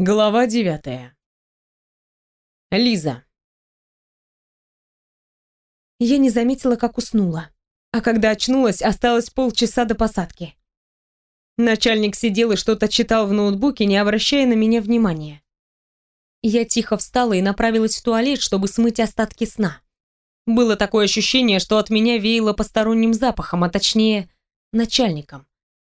Глава девятая. Лиза. Я не заметила, как уснула. А когда очнулась, осталось полчаса до посадки. Начальник сидел и что-то читал в ноутбуке, не обращая на меня внимания. Я тихо встала и направилась в туалет, чтобы смыть остатки сна. Было такое ощущение, что от меня веяло посторонним запахом, а точнее, начальником.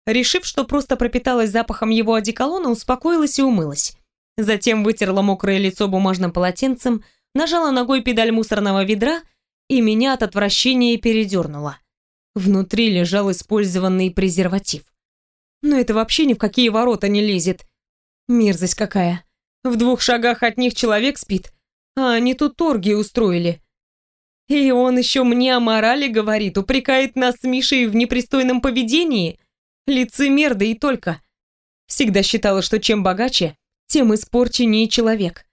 Решив, что просто пропиталась запахом его одеколона, успокоилась и умылась. Затем вытерла мокрое лицо бумажным полотенцем, нажала ногой педаль мусорного ведра и меня от отвращения передернула. Внутри лежал использованный презерватив. Но это вообще ни в какие ворота не лезет. Мерзость какая. В двух шагах от них человек спит, а они тут торги устроили. И он еще мне о морали говорит, упрекает нас с Мишей в непристойном поведении. Лицемер, да и только. Всегда считала, что чем богаче, тем испорченнее человек.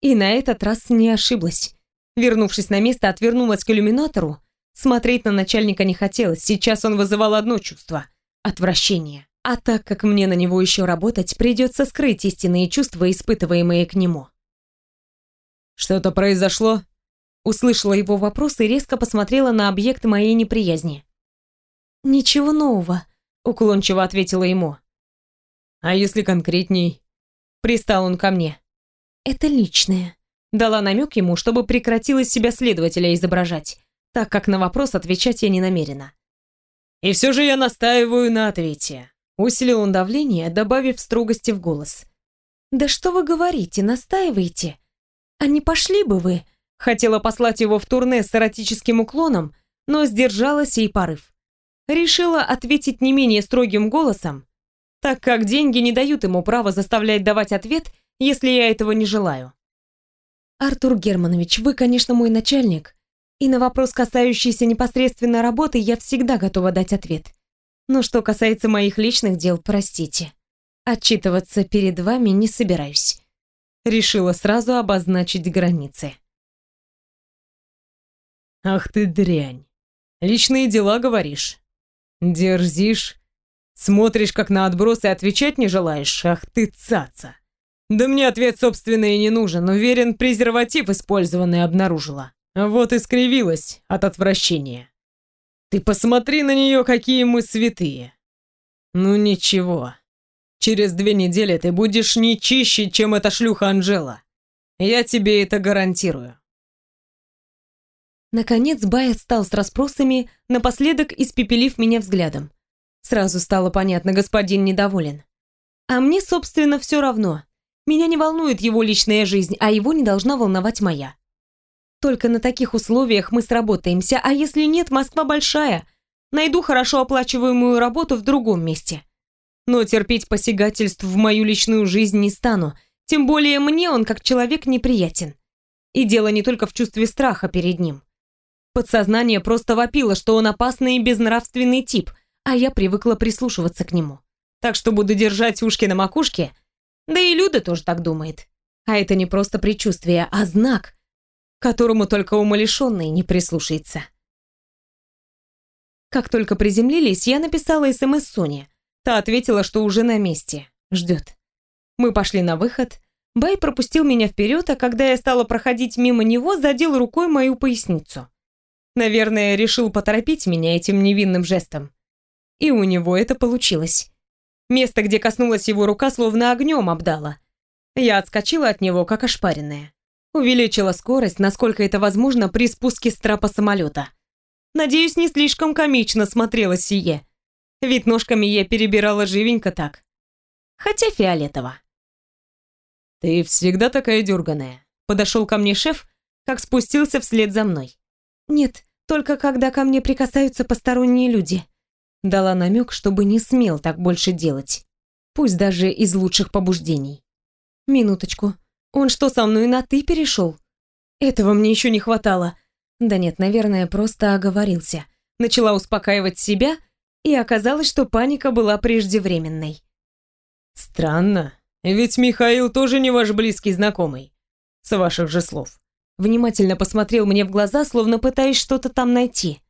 И на этот раз не ошиблась. Вернувшись на место, отвернулась к иллюминатору. Смотреть на начальника не хотелось, сейчас он вызывал одно чувство — отвращение. А так как мне на него еще работать, придется скрыть истинные чувства, испытываемые к нему. «Что-то произошло?» Услышала его вопрос и резко посмотрела на объект моей неприязни. «Ничего нового», уклончиво ответила ему. А если конкретней? Пристал он ко мне. Это личное. Дала намек ему, чтобы прекратил из себя следователя изображать, так как на вопрос отвечать я не намерена. И все же я настаиваю на ответе. Усилил он давление, добавив строгости в голос. «Да что вы говорите, настаиваете? А не пошли бы вы?» Хотела послать его в турне с эротическим уклоном, но сдержалась и порыв решила ответить не менее строгим голосом, так как деньги не дают ему права заставлять давать ответ, если я этого не желаю. «Артур Германович, вы, конечно, мой начальник, и на вопрос, касающийся непосредственно работы, я всегда готова дать ответ. Но что касается моих личных дел, простите. Отчитываться перед вами не собираюсь». Решила сразу обозначить границы. «Ах ты дрянь! Личные дела, говоришь?» Дерзишь? Смотришь, как на отбросы, и отвечать не желаешь? Ах ты цаца! Да мне ответ, собственно, и не нужен. Уверен, презерватив использованный обнаружила. Вот и скривилась от отвращения. Ты посмотри на нее, какие мы святые. Ну ничего. Через две недели ты будешь не чище, чем эта шлюха Анжела. Я тебе это гарантирую. Наконец Бая стал с расспросами, напоследок испепелив меня взглядом. Сразу стало понятно, господин недоволен. А мне, собственно, все равно. Меня не волнует его личная жизнь, а его не должна волновать моя. Только на таких условиях мы сработаемся, а если нет, Москва большая. Найду хорошо оплачиваемую работу в другом месте. Но терпеть посягательств в мою личную жизнь не стану, тем более мне он как человек неприятен. И дело не только в чувстве страха перед ним. Подсознание просто вопило, что он опасный и безнравственный тип, а я привыкла прислушиваться к нему. Так что буду держать ушки на макушке. Да и Люда тоже так думает. А это не просто предчувствие, а знак, которому только умалишенный не прислушается. Как только приземлились, я написала СМС Соне. Та ответила, что уже на месте, ждет. Мы пошли на выход. Бай пропустил меня вперед, а когда я стала проходить мимо него, задел рукой мою поясницу. Наверное, решил поторопить меня этим невинным жестом. И у него это получилось. Место, где коснулась его рука, словно огнем обдала. Я отскочила от него, как ошпаренная. Увеличила скорость, насколько это возможно при спуске с трапа самолета. Надеюсь, не слишком комично смотрелось сие. Ведь ножками я перебирала живенько так. Хотя фиолетово. «Ты всегда такая дерганая», — подошел ко мне шеф, как спустился вслед за мной. «Нет, только когда ко мне прикасаются посторонние люди. Дала намек, чтобы не смел так больше делать. Пусть даже из лучших побуждений. Минуточку. Он что, со мной на «ты» перешел? Этого мне еще не хватало. Да нет, наверное, просто оговорился. Начала успокаивать себя, и оказалось, что паника была преждевременной. Странно, ведь Михаил тоже не ваш близкий знакомый. С ваших же слов. Внимательно посмотрел мне в глаза, словно пытаясь что-то там найти.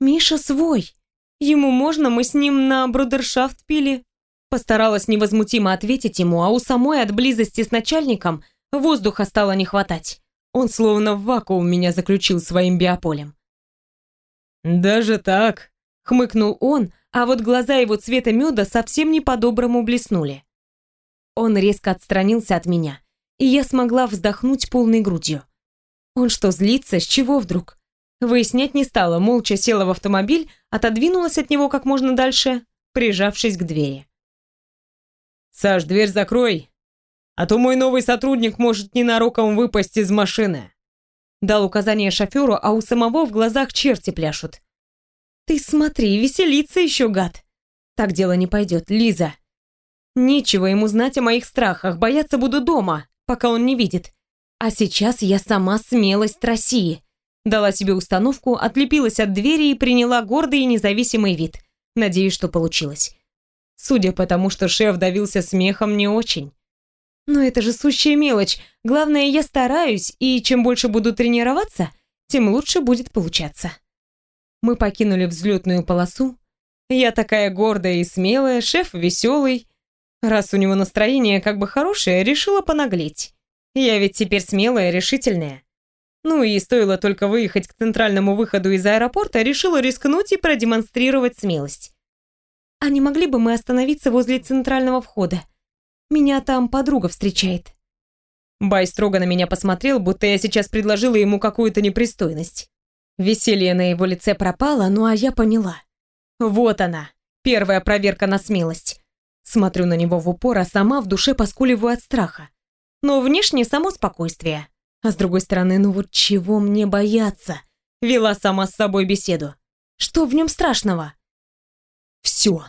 «Миша свой. Ему можно, мы с ним на брудершафт пили». постаралась невозмутимо ответить ему, а у самой от близости с начальником воздуха стало не хватать. Он словно в вакуум меня заключил своим биополем. «Даже так?» — хмыкнул он, а вот глаза его цвета меда совсем не по-доброму блеснули. Он резко отстранился от меня, и я смогла вздохнуть полной грудью. Он что, злится? С чего вдруг? Выяснять не стала, молча села в автомобиль, отодвинулась от него как можно дальше, прижавшись к двери. «Саш, дверь закрой, а то мой новый сотрудник может ненароком выпасть из машины». Дал указание шоферу, а у самого в глазах черти пляшут. «Ты смотри, веселится еще, гад!» «Так дело не пойдет, Лиза!» «Нечего ему знать о моих страхах, бояться буду дома, пока он не видит. А сейчас я сама смелость России!» Дала себе установку, отлепилась от двери и приняла гордый и независимый вид. Надеюсь, что получилось. Судя по тому, что шеф давился смехом, не очень. Но это же сущая мелочь. Главное, я стараюсь, и чем больше буду тренироваться, тем лучше будет получаться. Мы покинули взлетную полосу. Я такая гордая и смелая, шеф веселый. Раз у него настроение как бы хорошее, решила понаглеть. Я ведь теперь смелая, решительная. Ну и стоило только выехать к центральному выходу из аэропорта, решила рискнуть и продемонстрировать смелость. А не могли бы мы остановиться возле центрального входа? Меня там подруга встречает. Бай строго на меня посмотрел, будто я сейчас предложила ему какую-то непристойность. Веселье на его лице пропало, ну а я поняла. Вот она, первая проверка на смелость. Смотрю на него в упор, а сама в душе поскуливаю от страха. Но внешне само спокойствие. А с другой стороны, ну вот чего мне бояться? Вела сама с собой беседу. Что в нем страшного? Все.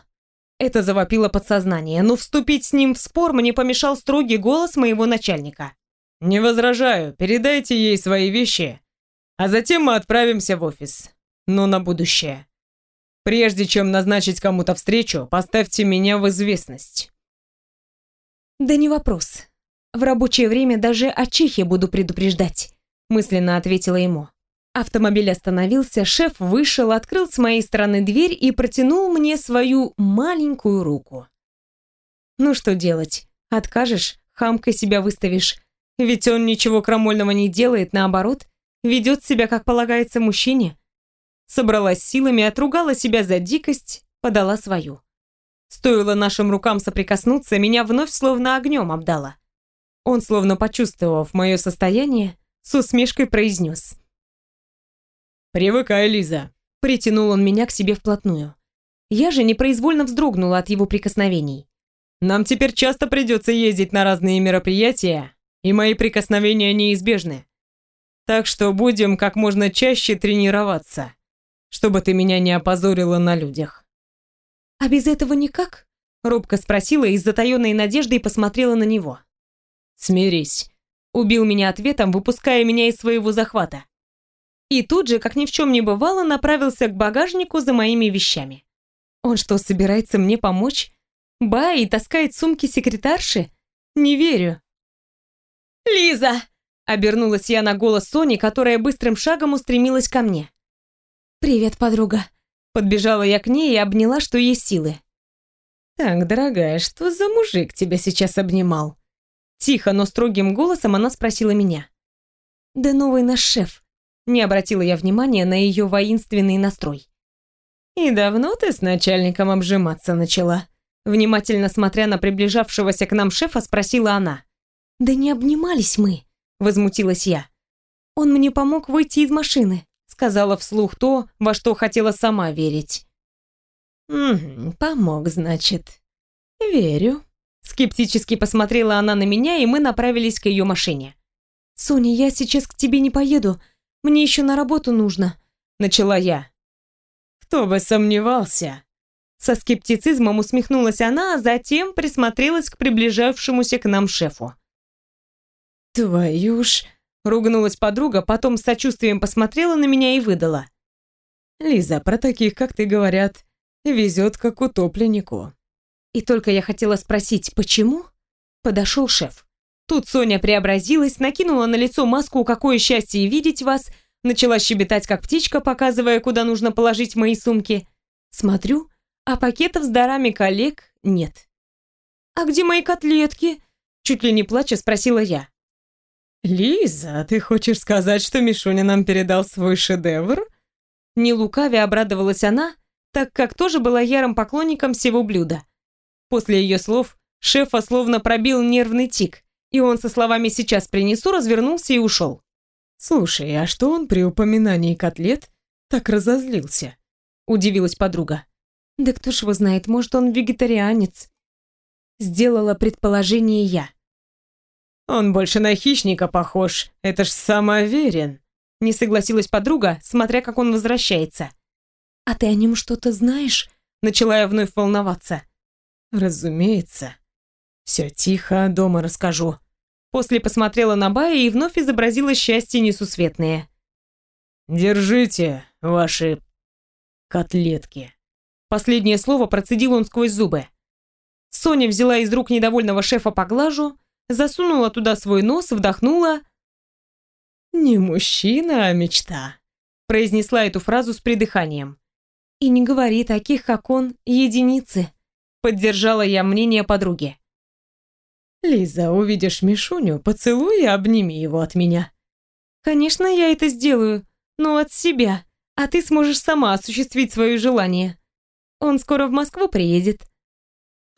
Это завопило подсознание, но вступить с ним в спор мне помешал строгий голос моего начальника. «Не возражаю, передайте ей свои вещи, а затем мы отправимся в офис. Но на будущее. Прежде чем назначить кому-то встречу, поставьте меня в известность». «Да не вопрос. В рабочее время даже о Чихе буду предупреждать», мысленно ответила ему. Автомобиль остановился, шеф вышел, открыл с моей стороны дверь и протянул мне свою маленькую руку. Ну что делать? Откажешь, хамкой себя выставишь. Ведь он ничего крамольного не делает, наоборот, ведет себя, как полагается мужчине. Собралась силами, отругала себя за дикость, подала свою. Стоило нашим рукам соприкоснуться, меня вновь словно огнем обдало. Он, словно почувствовав мое состояние, с усмешкой произнес. «Привыкай, Лиза!» Притянул он меня к себе вплотную. Я же непроизвольно вздрогнула от его прикосновений. «Нам теперь часто придется ездить на разные мероприятия, и мои прикосновения неизбежны. Так что будем как можно чаще тренироваться, чтобы ты меня не опозорила на людях». «А без этого никак?» Робко спросила и с затаенной надеждой посмотрела на него. «Смирись», — убил меня ответом, выпуская меня из своего захвата и тут же, как ни в чем не бывало, направился к багажнику за моими вещами. Он что, собирается мне помочь? Ба, и таскает сумки секретарши? Не верю. «Лиза!» — обернулась я на голос Сони, которая быстрым шагом устремилась ко мне. «Привет, подруга!» Подбежала я к ней и обняла, что есть силы. «Так, дорогая, что за мужик тебя сейчас обнимал?» Тихо, но строгим голосом она спросила меня. «Да новый наш шеф. Не обратила я внимания на ее воинственный настрой. «И давно ты с начальником обжиматься начала?» Внимательно смотря на приближавшегося к нам шефа, спросила она. «Да не обнимались мы», — возмутилась я. «Он мне помог выйти из машины», — сказала вслух то, во что хотела сама верить. «Угу, помог, значит. Верю». Скептически посмотрела она на меня, и мы направились к ее машине. «Соня, я сейчас к тебе не поеду. Мне еще на работу нужно», — начала я. «Кто бы сомневался?» Со скептицизмом усмехнулась она, а затем присмотрелась к приближавшемуся к нам шефу. «Твою ж...» — ругнулась подруга, потом с сочувствием посмотрела на меня и выдала. «Лиза, про таких, как ты, говорят, везет как утопленнику». И только я хотела спросить, почему, подошел шеф. Тут Соня преобразилась, накинула на лицо маску «Какое счастье видеть вас!», начала щебетать как птичка, показывая, куда нужно положить мои сумки. Смотрю, а пакетов с дарами коллег нет. «А где мои котлетки?» Чуть ли не плача спросила я. «Лиза, ты хочешь сказать, что Мишуня нам передал свой шедевр?» Не лукавя обрадовалась она, так как тоже была ярым поклонником всего блюда. После ее слов шефа словно пробил нервный тик, и он со словами «сейчас принесу» развернулся и ушел. «Слушай, а что он при упоминании котлет так разозлился?» – удивилась подруга. «Да кто ж его знает, может, он вегетарианец?» Сделала предположение я. «Он больше на хищника похож, это ж самоверен», – не согласилась подруга, смотря как он возвращается. «А ты о нем что-то знаешь?» – начала я вновь волноваться. «Разумеется. Все тихо, дома расскажу». После посмотрела на Бая и вновь изобразила счастье несусветное. «Держите ваши котлетки». Последнее слово процедил он сквозь зубы. Соня взяла из рук недовольного шефа поглажу, засунула туда свой нос, вдохнула. «Не мужчина, а мечта», — произнесла эту фразу с придыханием. «И не говори таких, как он, единицы», — поддержала я мнение подруги. «Лиза, увидишь Мишуню, поцелуй и обними его от меня». «Конечно, я это сделаю, но от себя, а ты сможешь сама осуществить свое желание. Он скоро в Москву приедет».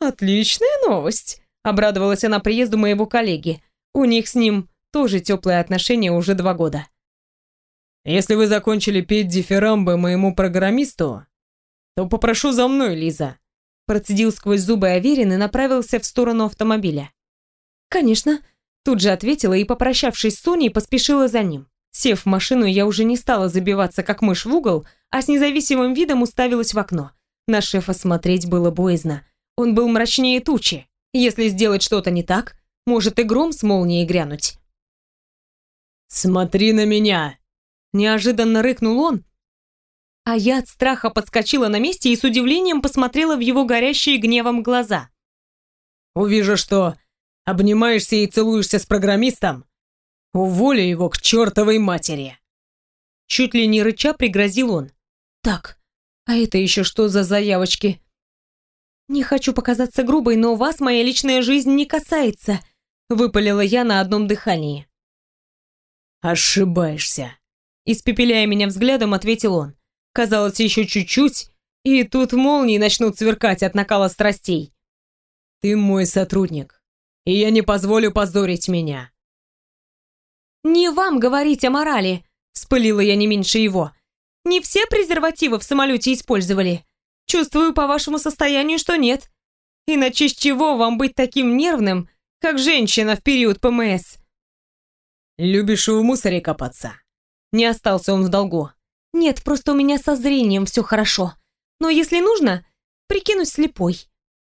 «Отличная новость», — обрадовалась она приезду моего коллеги. У них с ним тоже теплые отношения уже два года. «Если вы закончили петь дифирамбы моему программисту, то попрошу за мной, Лиза», процедил сквозь зубы Аверин и направился в сторону автомобиля. «Конечно», — тут же ответила и, попрощавшись с Соней, поспешила за ним. Сев в машину, я уже не стала забиваться, как мышь в угол, а с независимым видом уставилась в окно. На шефа смотреть было боязно. Он был мрачнее тучи. Если сделать что-то не так, может и гром с молнией грянуть. «Смотри на меня!» Неожиданно рыкнул он, а я от страха подскочила на месте и с удивлением посмотрела в его горящие гневом глаза. «Увижу, что обнимаешься и целуешься с программистом, уволю его к чертовой матери!» Чуть ли не рыча пригрозил он. «Так, а это еще что за заявочки?» «Не хочу показаться грубой, но вас моя личная жизнь не касается», выпалила я на одном дыхании. «Ошибаешься», испепеляя меня взглядом, ответил он. Казалось, еще чуть-чуть, и тут молнии начнут сверкать от накала страстей. «Ты мой сотрудник, и я не позволю позорить меня». «Не вам говорить о морали», — вспылила я не меньше его. «Не все презервативы в самолете использовали. Чувствую по вашему состоянию, что нет. Иначе с чего вам быть таким нервным, как женщина в период ПМС?» «Любишь в мусоре копаться?» Не остался он в долгу. Нет, просто у меня со зрением все хорошо. Но если нужно, прикинусь слепой.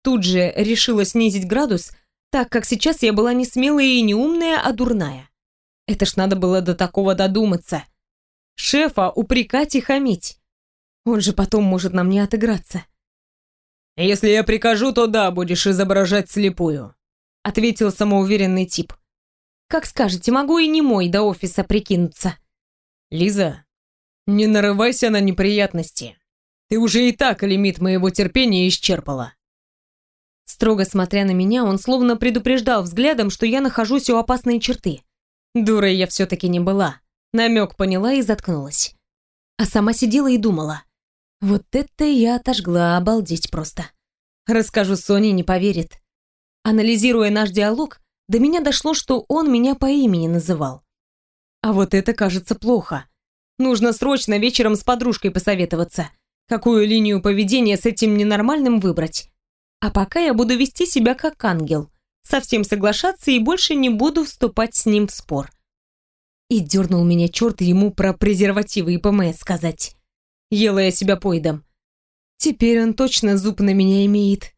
Тут же решила снизить градус, так как сейчас я была не смелая и не умная, а дурная. Это ж надо было до такого додуматься. Шефа упрекать и хамить. Он же потом может нам не отыграться. «Если я прикажу, то да, будешь изображать слепую», ответил самоуверенный тип. «Как скажете, могу и не мой до офиса прикинуться». «Лиза, не нарывайся на неприятности. Ты уже и так лимит моего терпения исчерпала. Строго смотря на меня, он словно предупреждал взглядом, что я нахожусь у опасной черты. Дурой я все-таки не была. Намек поняла и заткнулась. А сама сидела и думала. Вот это я отожгла, обалдеть просто. Расскажу Соне, не поверит. Анализируя наш диалог, до меня дошло, что он меня по имени называл. А вот это кажется плохо. Нужно срочно вечером с подружкой посоветоваться, какую линию поведения с этим ненормальным выбрать. А пока я буду вести себя как ангел, совсем соглашаться и больше не буду вступать с ним в спор. И дернул меня черт ему про презервативы и ПМС сказать. Ела я себя поедом. Теперь он точно зуб на меня имеет.